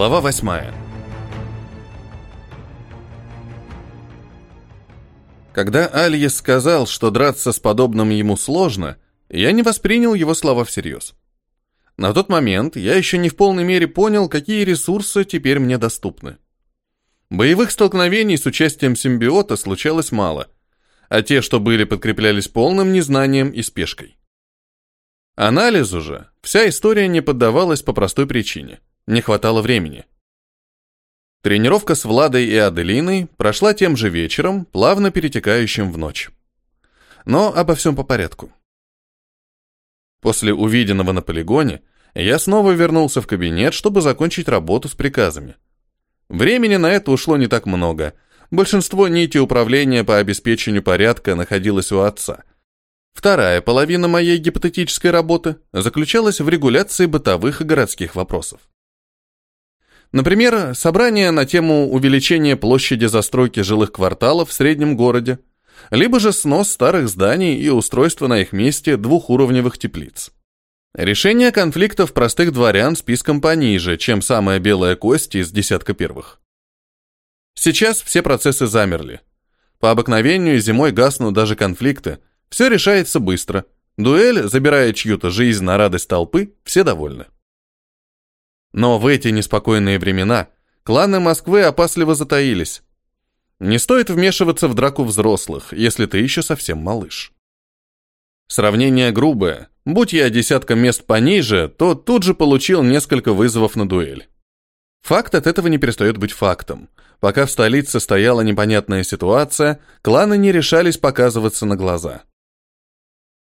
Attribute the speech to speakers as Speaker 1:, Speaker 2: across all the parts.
Speaker 1: Глава восьмая. Когда Альес сказал, что драться с подобным ему сложно, я не воспринял его слова всерьез. На тот момент я еще не в полной мере понял, какие ресурсы теперь мне доступны. Боевых столкновений с участием симбиота случалось мало, а те, что были, подкреплялись полным незнанием и спешкой. Анализу же вся история не поддавалась по простой причине – не хватало времени. Тренировка с Владой и Аделиной прошла тем же вечером, плавно перетекающим в ночь. Но обо всем по порядку. После увиденного на полигоне я снова вернулся в кабинет, чтобы закончить работу с приказами. Времени на это ушло не так много. Большинство нити управления по обеспечению порядка находилось у отца. Вторая половина моей гипотетической работы заключалась в регуляции бытовых и городских вопросов. Например, собрание на тему увеличения площади застройки жилых кварталов в среднем городе, либо же снос старых зданий и устройство на их месте двухуровневых теплиц. Решение конфликтов простых дворян списком пониже, чем самая белая кость из десятка первых. Сейчас все процессы замерли. По обыкновению зимой гаснут даже конфликты. Все решается быстро. Дуэль, забирая чью-то жизнь на радость толпы, все довольны. Но в эти неспокойные времена кланы Москвы опасливо затаились. Не стоит вмешиваться в драку взрослых, если ты еще совсем малыш. Сравнение грубое. Будь я десятка мест пониже, то тут же получил несколько вызовов на дуэль. Факт от этого не перестает быть фактом. Пока в столице стояла непонятная ситуация, кланы не решались показываться на глаза.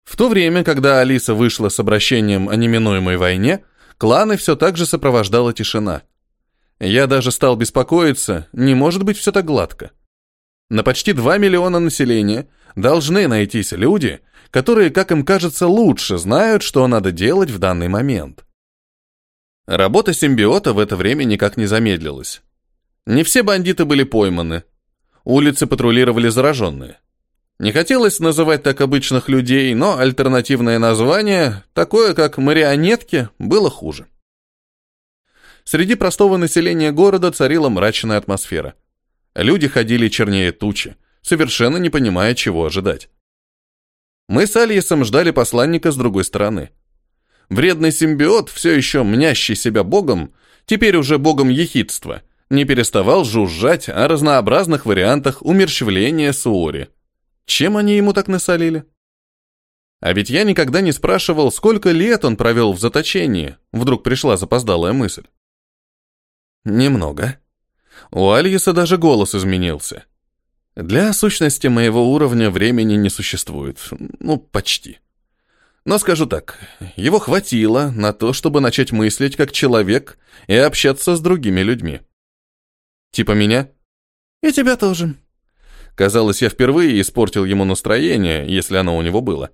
Speaker 1: В то время, когда Алиса вышла с обращением о неминуемой войне, кланы все так же сопровождала тишина. Я даже стал беспокоиться, не может быть все так гладко. На почти 2 миллиона населения должны найтись люди, которые, как им кажется, лучше знают, что надо делать в данный момент. Работа симбиота в это время никак не замедлилась. Не все бандиты были пойманы. Улицы патрулировали зараженные. Не хотелось называть так обычных людей, но альтернативное название, такое как марионетки, было хуже. Среди простого населения города царила мрачная атмосфера. Люди ходили чернее тучи, совершенно не понимая, чего ожидать. Мы с Альесом ждали посланника с другой стороны. Вредный симбиот, все еще мнящий себя богом, теперь уже богом ехидства, не переставал жужжать о разнообразных вариантах умерщвления Суори. Чем они ему так насолили? А ведь я никогда не спрашивал, сколько лет он провел в заточении, вдруг пришла запоздалая мысль. Немного. У Альеса даже голос изменился. Для сущности моего уровня времени не существует. Ну, почти. Но скажу так, его хватило на то, чтобы начать мыслить как человек и общаться с другими людьми. Типа меня? И тебя тоже. Казалось, я впервые испортил ему настроение, если оно у него было.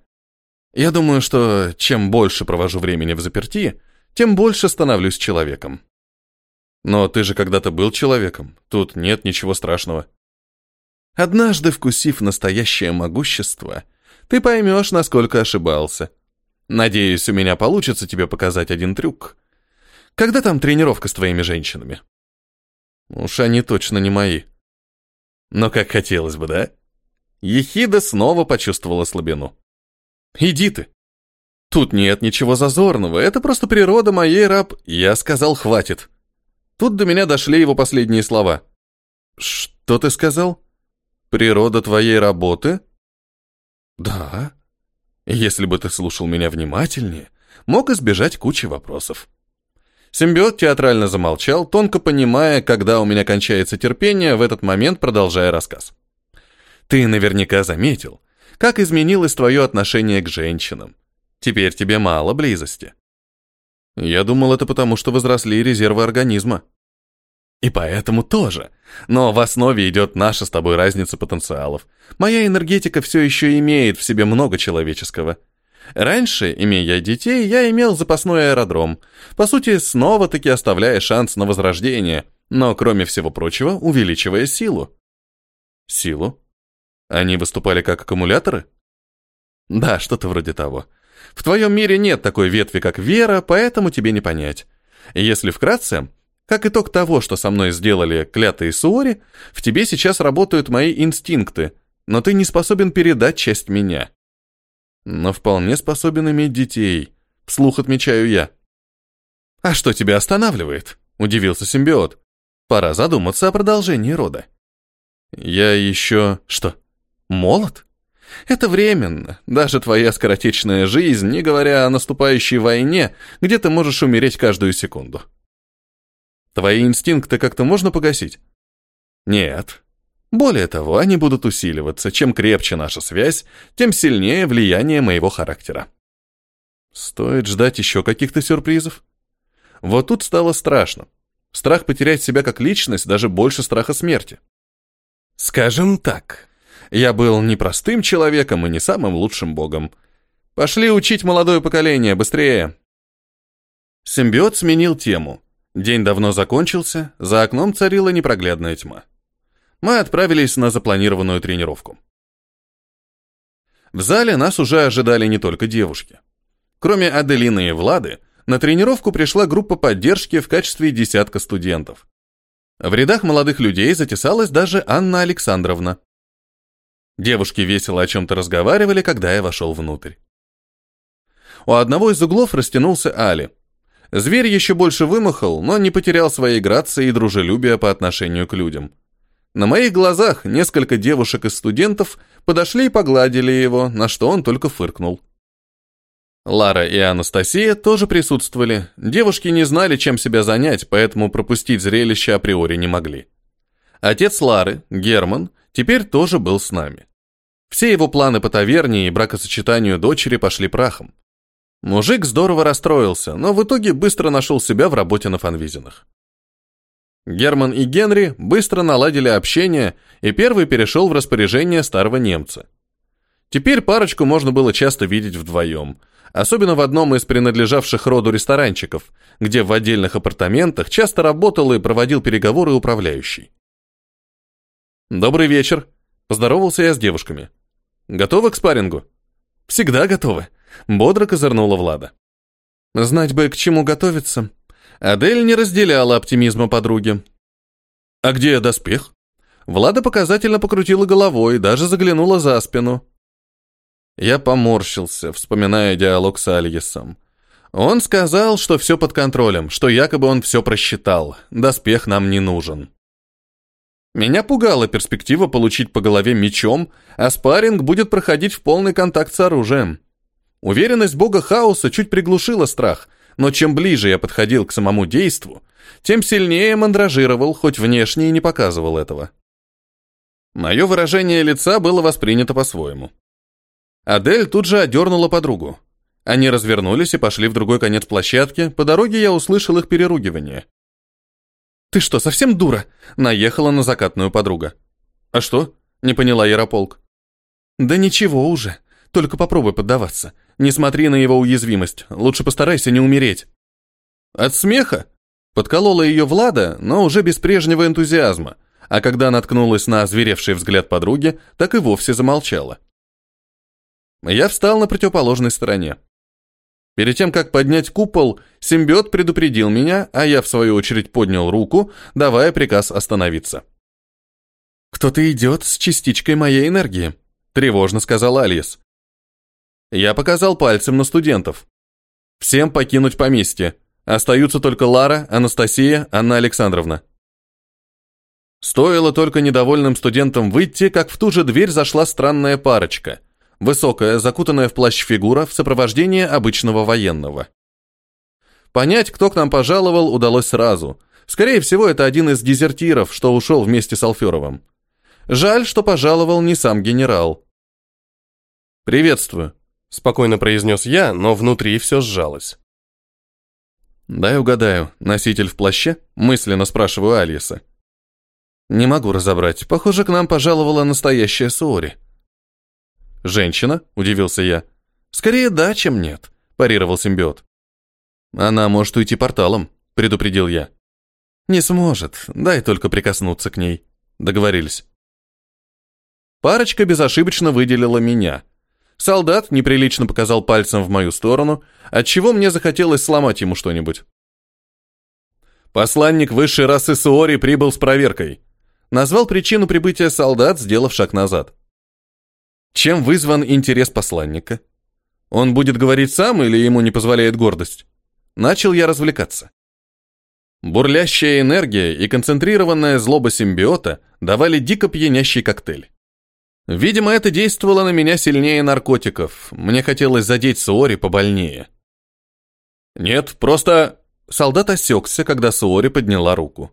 Speaker 1: Я думаю, что чем больше провожу времени в заперти, тем больше становлюсь человеком. Но ты же когда-то был человеком, тут нет ничего страшного. Однажды вкусив настоящее могущество, ты поймешь, насколько ошибался. Надеюсь, у меня получится тебе показать один трюк. Когда там тренировка с твоими женщинами? Уж они точно не мои. Но как хотелось бы, да? Ехида снова почувствовала слабину. Иди ты. Тут нет ничего зазорного, это просто природа моей раб. Я сказал, хватит. Тут до меня дошли его последние слова. Что ты сказал? Природа твоей работы? Да. Если бы ты слушал меня внимательнее, мог избежать кучи вопросов. Симбиот театрально замолчал, тонко понимая, когда у меня кончается терпение, в этот момент продолжая рассказ. Ты наверняка заметил, как изменилось твое отношение к женщинам. Теперь тебе мало близости. Я думал, это потому, что возросли резервы организма. И поэтому тоже. Но в основе идет наша с тобой разница потенциалов. Моя энергетика все еще имеет в себе много человеческого. Раньше, имея детей, я имел запасной аэродром, по сути, снова-таки оставляя шанс на возрождение, но, кроме всего прочего, увеличивая силу. Силу? Они выступали как аккумуляторы? Да, что-то вроде того. В твоем мире нет такой ветви, как вера, поэтому тебе не понять. Если вкратце, Как итог того, что со мной сделали клятые Суори, в тебе сейчас работают мои инстинкты, но ты не способен передать часть меня. Но вполне способен иметь детей, вслух отмечаю я. А что тебя останавливает? Удивился симбиот. Пора задуматься о продолжении рода. Я еще... Что? Молод? Это временно. Даже твоя скоротечная жизнь, не говоря о наступающей войне, где ты можешь умереть каждую секунду. Твои инстинкты как-то можно погасить? Нет. Более того, они будут усиливаться. Чем крепче наша связь, тем сильнее влияние моего характера. Стоит ждать еще каких-то сюрпризов? Вот тут стало страшно. Страх потерять себя как личность даже больше страха смерти. Скажем так, я был не простым человеком и не самым лучшим богом. Пошли учить молодое поколение, быстрее. Симбиот сменил тему. День давно закончился, за окном царила непроглядная тьма. Мы отправились на запланированную тренировку. В зале нас уже ожидали не только девушки. Кроме Аделины и Влады, на тренировку пришла группа поддержки в качестве десятка студентов. В рядах молодых людей затесалась даже Анна Александровна. Девушки весело о чем-то разговаривали, когда я вошел внутрь. У одного из углов растянулся Али. Зверь еще больше вымахал, но не потерял своей грации и дружелюбия по отношению к людям. На моих глазах несколько девушек и студентов подошли и погладили его, на что он только фыркнул. Лара и Анастасия тоже присутствовали. Девушки не знали, чем себя занять, поэтому пропустить зрелище априори не могли. Отец Лары, Герман, теперь тоже был с нами. Все его планы по таверне и бракосочетанию дочери пошли прахом. Мужик здорово расстроился, но в итоге быстро нашел себя в работе на фанвизинах. Герман и Генри быстро наладили общение, и первый перешел в распоряжение старого немца. Теперь парочку можно было часто видеть вдвоем, особенно в одном из принадлежавших роду ресторанчиков, где в отдельных апартаментах часто работал и проводил переговоры управляющий. «Добрый вечер», – поздоровался я с девушками. Готовы к спаррингу? Всегда готовы. Бодро козырнула Влада. Знать бы, к чему готовиться. Адель не разделяла оптимизма подруги. А где доспех? Влада показательно покрутила головой, даже заглянула за спину. Я поморщился, вспоминая диалог с Альесом. Он сказал, что все под контролем, что якобы он все просчитал, доспех нам не нужен. Меня пугала перспектива получить по голове мечом, а спарринг будет проходить в полный контакт с оружием. Уверенность бога хаоса чуть приглушила страх, но чем ближе я подходил к самому действу, тем сильнее мандражировал, хоть внешне и не показывал этого. Мое выражение лица было воспринято по-своему. Адель тут же одернула подругу. Они развернулись и пошли в другой конец площадки, по дороге я услышал их переругивание. «Ты что, совсем дура?» — наехала на закатную подруга. «А что?» — не поняла Ярополк. «Да ничего уже. Только попробуй поддаваться. Не смотри на его уязвимость. Лучше постарайся не умереть». «От смеха?» Подколола ее Влада, но уже без прежнего энтузиазма, а когда наткнулась на озверевший взгляд подруги, так и вовсе замолчала. Я встал на противоположной стороне. Перед тем, как поднять купол, симбиот предупредил меня, а я, в свою очередь, поднял руку, давая приказ остановиться. «Кто-то идет с частичкой моей энергии», — тревожно сказал Алис. Я показал пальцем на студентов. «Всем покинуть поместье. Остаются только Лара, Анастасия, Анна Александровна». Стоило только недовольным студентам выйти, как в ту же дверь зашла странная парочка — Высокая, закутанная в плащ фигура в сопровождении обычного военного. Понять, кто к нам пожаловал, удалось сразу. Скорее всего, это один из дезертиров, что ушел вместе с Алферовым. Жаль, что пожаловал не сам генерал. «Приветствую», — спокойно произнес я, но внутри все сжалось. «Дай угадаю, носитель в плаще?» — мысленно спрашиваю Альеса. «Не могу разобрать. Похоже, к нам пожаловала настоящая Суори». «Женщина?» – удивился я. «Скорее да, чем нет», – парировал симбиот. «Она может уйти порталом», – предупредил я. «Не сможет, дай только прикоснуться к ней». Договорились. Парочка безошибочно выделила меня. Солдат неприлично показал пальцем в мою сторону, отчего мне захотелось сломать ему что-нибудь. Посланник высшей расы Суори прибыл с проверкой. Назвал причину прибытия солдат, сделав шаг назад. Чем вызван интерес посланника? Он будет говорить сам или ему не позволяет гордость? Начал я развлекаться. Бурлящая энергия и концентрированная злоба симбиота давали дико пьянящий коктейль. Видимо, это действовало на меня сильнее наркотиков. Мне хотелось задеть Суори побольнее. Нет, просто... Солдат осекся, когда Суори подняла руку.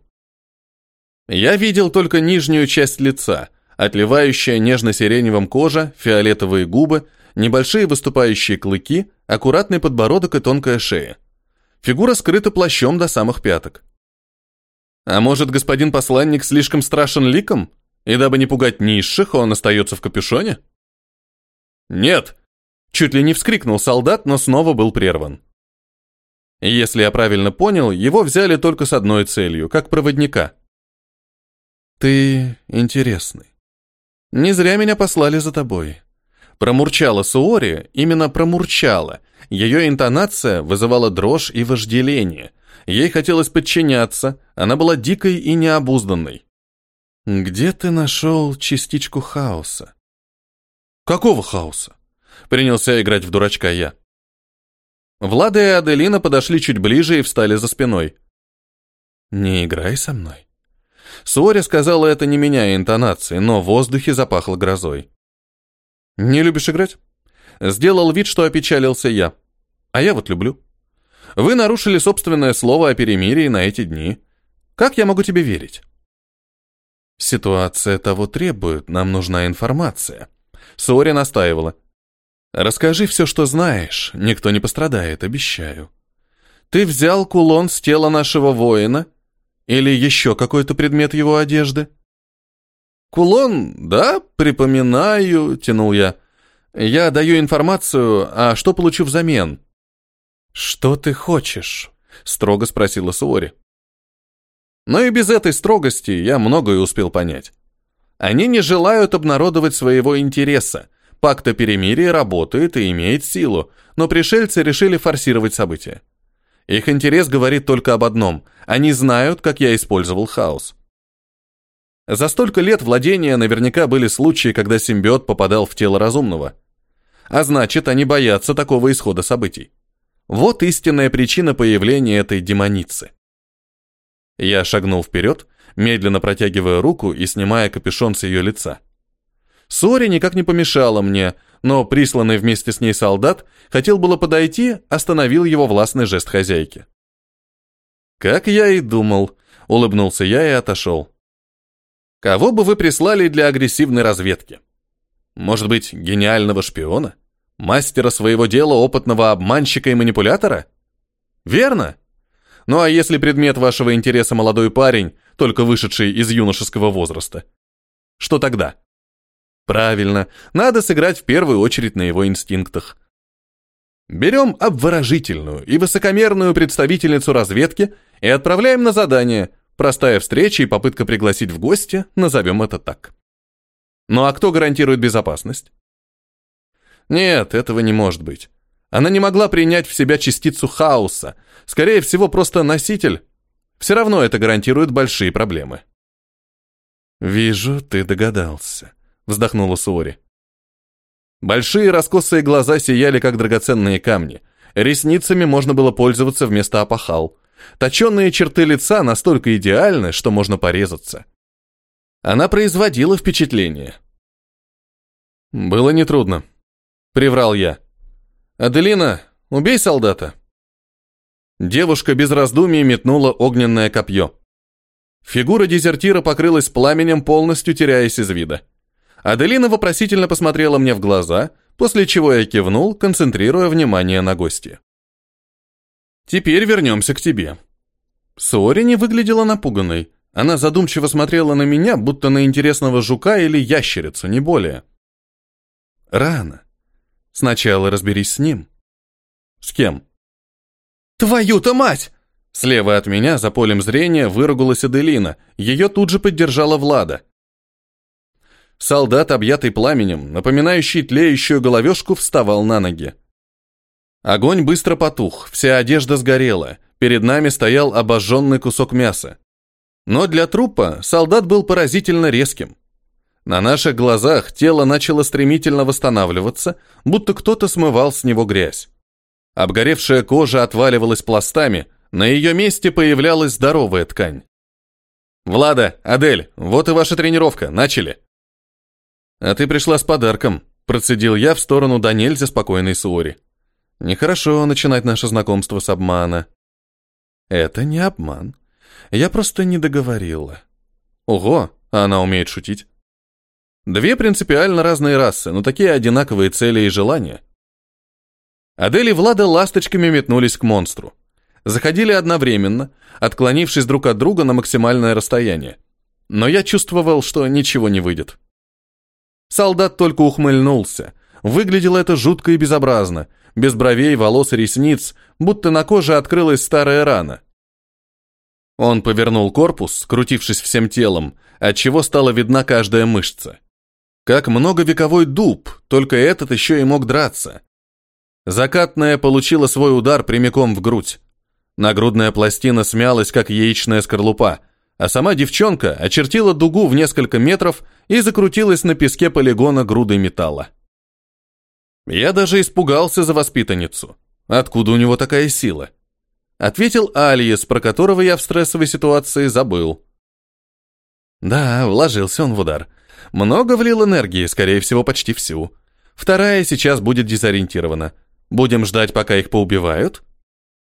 Speaker 1: Я видел только нижнюю часть лица, отливающая нежно-сиреневым кожа, фиолетовые губы, небольшие выступающие клыки, аккуратный подбородок и тонкая шея. Фигура скрыта плащом до самых пяток. А может, господин посланник слишком страшен ликом, и дабы не пугать низших, он остается в капюшоне? Нет! Чуть ли не вскрикнул солдат, но снова был прерван. Если я правильно понял, его взяли только с одной целью, как проводника. Ты интересный. Не зря меня послали за тобой. Промурчала Суори, именно промурчала. Ее интонация вызывала дрожь и вожделение. Ей хотелось подчиняться, она была дикой и необузданной. «Где ты нашел частичку хаоса?» «Какого хаоса?» Принялся играть в дурачка я. Влада и Аделина подошли чуть ближе и встали за спиной. «Не играй со мной». Суори сказала это не меняя интонации, но в воздухе запахло грозой. «Не любишь играть?» Сделал вид, что опечалился я. А я вот люблю. Вы нарушили собственное слово о перемирии на эти дни. Как я могу тебе верить? Ситуация того требует, нам нужна информация. Сори настаивала. Расскажи все, что знаешь, никто не пострадает, обещаю. Ты взял кулон с тела нашего воина? Или еще какой-то предмет его одежды? Кулон, да, припоминаю, тянул я. Я даю информацию, а что получу взамен? Что ты хочешь? строго спросила Суори. Но и без этой строгости я многое успел понять. Они не желают обнародовать своего интереса. Пакт о перемирии работает и имеет силу, но пришельцы решили форсировать события. Их интерес говорит только об одном. Они знают, как я использовал хаос. За столько лет владения наверняка были случаи, когда симбиот попадал в тело разумного. А значит, они боятся такого исхода событий. Вот истинная причина появления этой демоницы. Я шагнул вперед, медленно протягивая руку и снимая капюшон с ее лица. Сори никак не помешала мне, но присланный вместе с ней солдат хотел было подойти, остановил его властный жест хозяйки. «Как я и думал», — улыбнулся я и отошел. Кого бы вы прислали для агрессивной разведки? Может быть, гениального шпиона? Мастера своего дела, опытного обманщика и манипулятора? Верно. Ну а если предмет вашего интереса молодой парень, только вышедший из юношеского возраста? Что тогда? Правильно, надо сыграть в первую очередь на его инстинктах. Берем обворожительную и высокомерную представительницу разведки и отправляем на задание, Простая встреча и попытка пригласить в гости, назовем это так. Ну а кто гарантирует безопасность? Нет, этого не может быть. Она не могла принять в себя частицу хаоса, скорее всего, просто носитель. Все равно это гарантирует большие проблемы. «Вижу, ты догадался», — вздохнула Суори. Большие раскосые глаза сияли, как драгоценные камни. Ресницами можно было пользоваться вместо опахал. Точенные черты лица настолько идеальны, что можно порезаться. Она производила впечатление. Было нетрудно. Приврал я. «Аделина, убей солдата!» Девушка без раздумий метнула огненное копье. Фигура дезертира покрылась пламенем, полностью теряясь из вида. Аделина вопросительно посмотрела мне в глаза, после чего я кивнул, концентрируя внимание на гости. Теперь вернемся к тебе. Сори не выглядела напуганной. Она задумчиво смотрела на меня, будто на интересного жука или ящерицу, не более. Рано. Сначала разберись с ним. С кем? Твою-то мать! Слева от меня, за полем зрения, выругалась Аделина. Ее тут же поддержала Влада. Солдат, объятый пламенем, напоминающий тлеющую головешку, вставал на ноги. Огонь быстро потух, вся одежда сгорела, Перед нами стоял обожженный кусок мяса. Но для трупа солдат был поразительно резким. На наших глазах тело начало стремительно восстанавливаться, будто кто-то смывал с него грязь. Обгоревшая кожа отваливалась пластами, на ее месте появлялась здоровая ткань. «Влада, Адель, вот и ваша тренировка, начали!» «А ты пришла с подарком», – процедил я в сторону до нельзя спокойной Суори. «Нехорошо начинать наше знакомство с обмана». «Это не обман. Я просто не договорила». «Ого, она умеет шутить». Две принципиально разные расы, но такие одинаковые цели и желания. Адель и Влада ласточками метнулись к монстру. Заходили одновременно, отклонившись друг от друга на максимальное расстояние. Но я чувствовал, что ничего не выйдет. Солдат только ухмыльнулся. Выглядело это жутко и безобразно, без бровей, волос и ресниц, будто на коже открылась старая рана. Он повернул корпус, скрутившись всем телом, отчего стала видна каждая мышца. Как многовековой дуб, только этот еще и мог драться. Закатная получила свой удар прямиком в грудь. Нагрудная пластина смялась, как яичная скорлупа, а сама девчонка очертила дугу в несколько метров и закрутилась на песке полигона грудой металла. Я даже испугался за воспитанницу. Откуда у него такая сила? Ответил Алиес, про которого я в стрессовой ситуации забыл. Да, вложился он в удар. Много влил энергии, скорее всего, почти всю. Вторая сейчас будет дезориентирована. Будем ждать, пока их поубивают?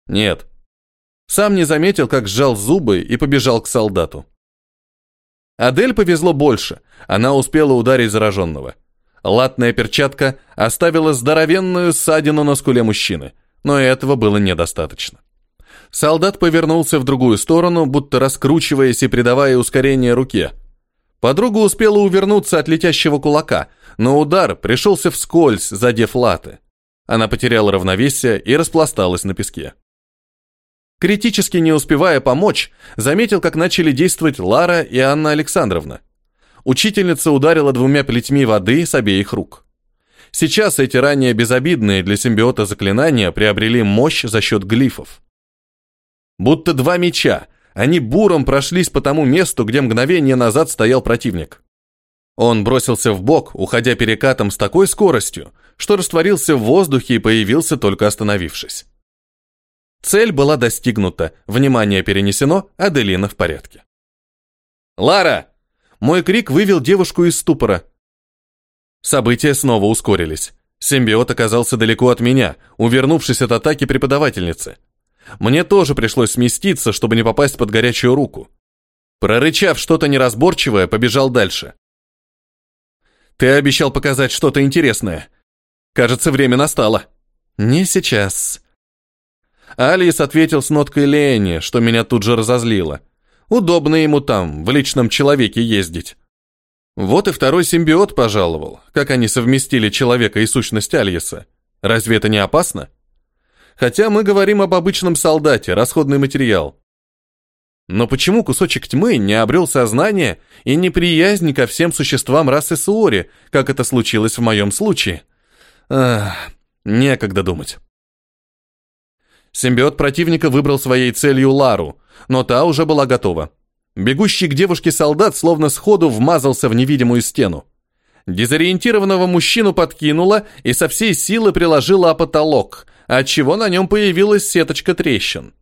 Speaker 1: Нет, сам не заметил, как сжал зубы и побежал к солдату. Адель повезло больше, она успела ударить зараженного. Латная перчатка оставила здоровенную ссадину на скуле мужчины, но этого было недостаточно. Солдат повернулся в другую сторону, будто раскручиваясь и придавая ускорение руке. Подруга успела увернуться от летящего кулака, но удар пришелся вскользь, задев латы. Она потеряла равновесие и распласталась на песке. Критически не успевая помочь, заметил, как начали действовать Лара и Анна Александровна. Учительница ударила двумя плетьми воды с обеих рук. Сейчас эти ранее безобидные для симбиота заклинания приобрели мощь за счет глифов. Будто два меча, они буром прошлись по тому месту, где мгновение назад стоял противник. Он бросился в бок, уходя перекатом с такой скоростью, что растворился в воздухе и появился только остановившись. Цель была достигнута, внимание перенесено, Аделина в порядке. «Лара!» Мой крик вывел девушку из ступора. События снова ускорились. Симбиот оказался далеко от меня, увернувшись от атаки преподавательницы. Мне тоже пришлось сместиться, чтобы не попасть под горячую руку. Прорычав что-то неразборчивое, побежал дальше. «Ты обещал показать что-то интересное. Кажется, время настало». «Не сейчас», Алис ответил с ноткой лени, что меня тут же разозлило. Удобно ему там, в личном человеке ездить. Вот и второй симбиот пожаловал, как они совместили человека и сущность Альеса. Разве это не опасно? Хотя мы говорим об обычном солдате, расходный материал. Но почему кусочек тьмы не обрел сознание и неприязнь ко всем существам расы Суори, как это случилось в моем случае? Ах, некогда думать. Симбиот противника выбрал своей целью Лару, но та уже была готова. Бегущий к девушке солдат словно сходу вмазался в невидимую стену. Дезориентированного мужчину подкинуло и со всей силы приложило о потолок, отчего на нем появилась сеточка трещин.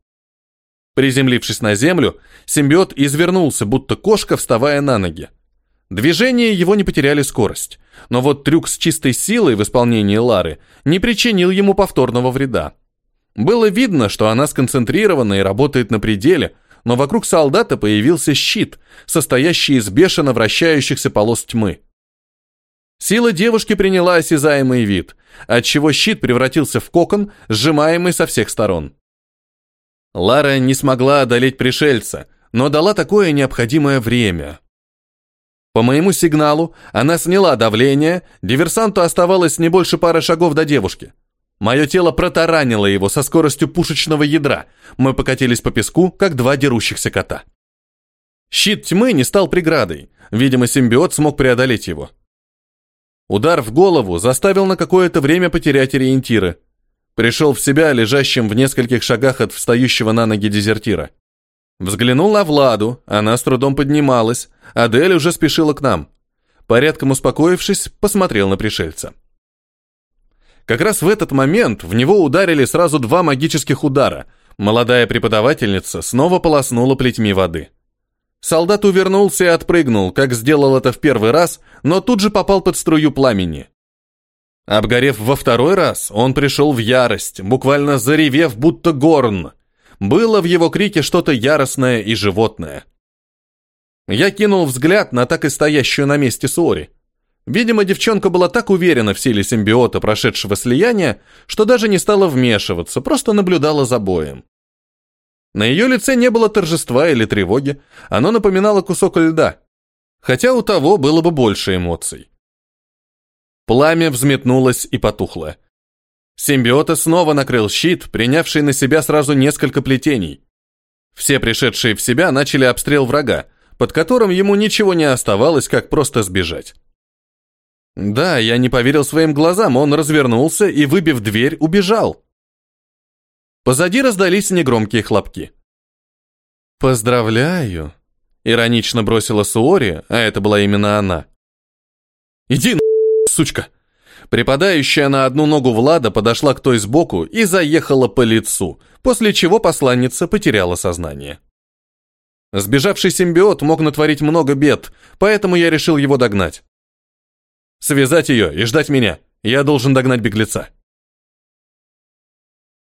Speaker 1: Приземлившись на землю, симбиот извернулся, будто кошка, вставая на ноги. Движения его не потеряли скорость, но вот трюк с чистой силой в исполнении Лары не причинил ему повторного вреда. Было видно, что она сконцентрирована и работает на пределе, но вокруг солдата появился щит, состоящий из бешено вращающихся полос тьмы. Сила девушки приняла осязаемый вид, отчего щит превратился в кокон, сжимаемый со всех сторон. Лара не смогла одолеть пришельца, но дала такое необходимое время. По моему сигналу она сняла давление, диверсанту оставалось не больше пары шагов до девушки. Мое тело протаранило его со скоростью пушечного ядра. Мы покатились по песку, как два дерущихся кота. Щит тьмы не стал преградой. Видимо, симбиот смог преодолеть его. Удар в голову заставил на какое-то время потерять ориентиры. Пришел в себя лежащим в нескольких шагах от встающего на ноги дезертира. Взглянул на Владу, она с трудом поднималась, Адель уже спешила к нам. Порядком успокоившись, посмотрел на пришельца. Как раз в этот момент в него ударили сразу два магических удара. Молодая преподавательница снова полоснула плетьми воды. Солдат увернулся и отпрыгнул, как сделал это в первый раз, но тут же попал под струю пламени. Обгорев во второй раз, он пришел в ярость, буквально заревев, будто горн. Было в его крике что-то яростное и животное. Я кинул взгляд на так и стоящую на месте Суори. Видимо, девчонка была так уверена в силе симбиота, прошедшего слияния, что даже не стала вмешиваться, просто наблюдала за боем. На ее лице не было торжества или тревоги, оно напоминало кусок льда, хотя у того было бы больше эмоций. Пламя взметнулось и потухло. Симбиота снова накрыл щит, принявший на себя сразу несколько плетений. Все пришедшие в себя начали обстрел врага, под которым ему ничего не оставалось, как просто сбежать. Да, я не поверил своим глазам, он развернулся и, выбив дверь, убежал. Позади раздались негромкие хлопки. «Поздравляю», — иронично бросила Суори, а это была именно она. «Иди сучка!» Припадающая на одну ногу Влада подошла к той сбоку и заехала по лицу, после чего посланница потеряла сознание. Сбежавший симбиот мог натворить много бед, поэтому я решил его догнать. Связать ее и ждать меня. Я должен догнать беглеца.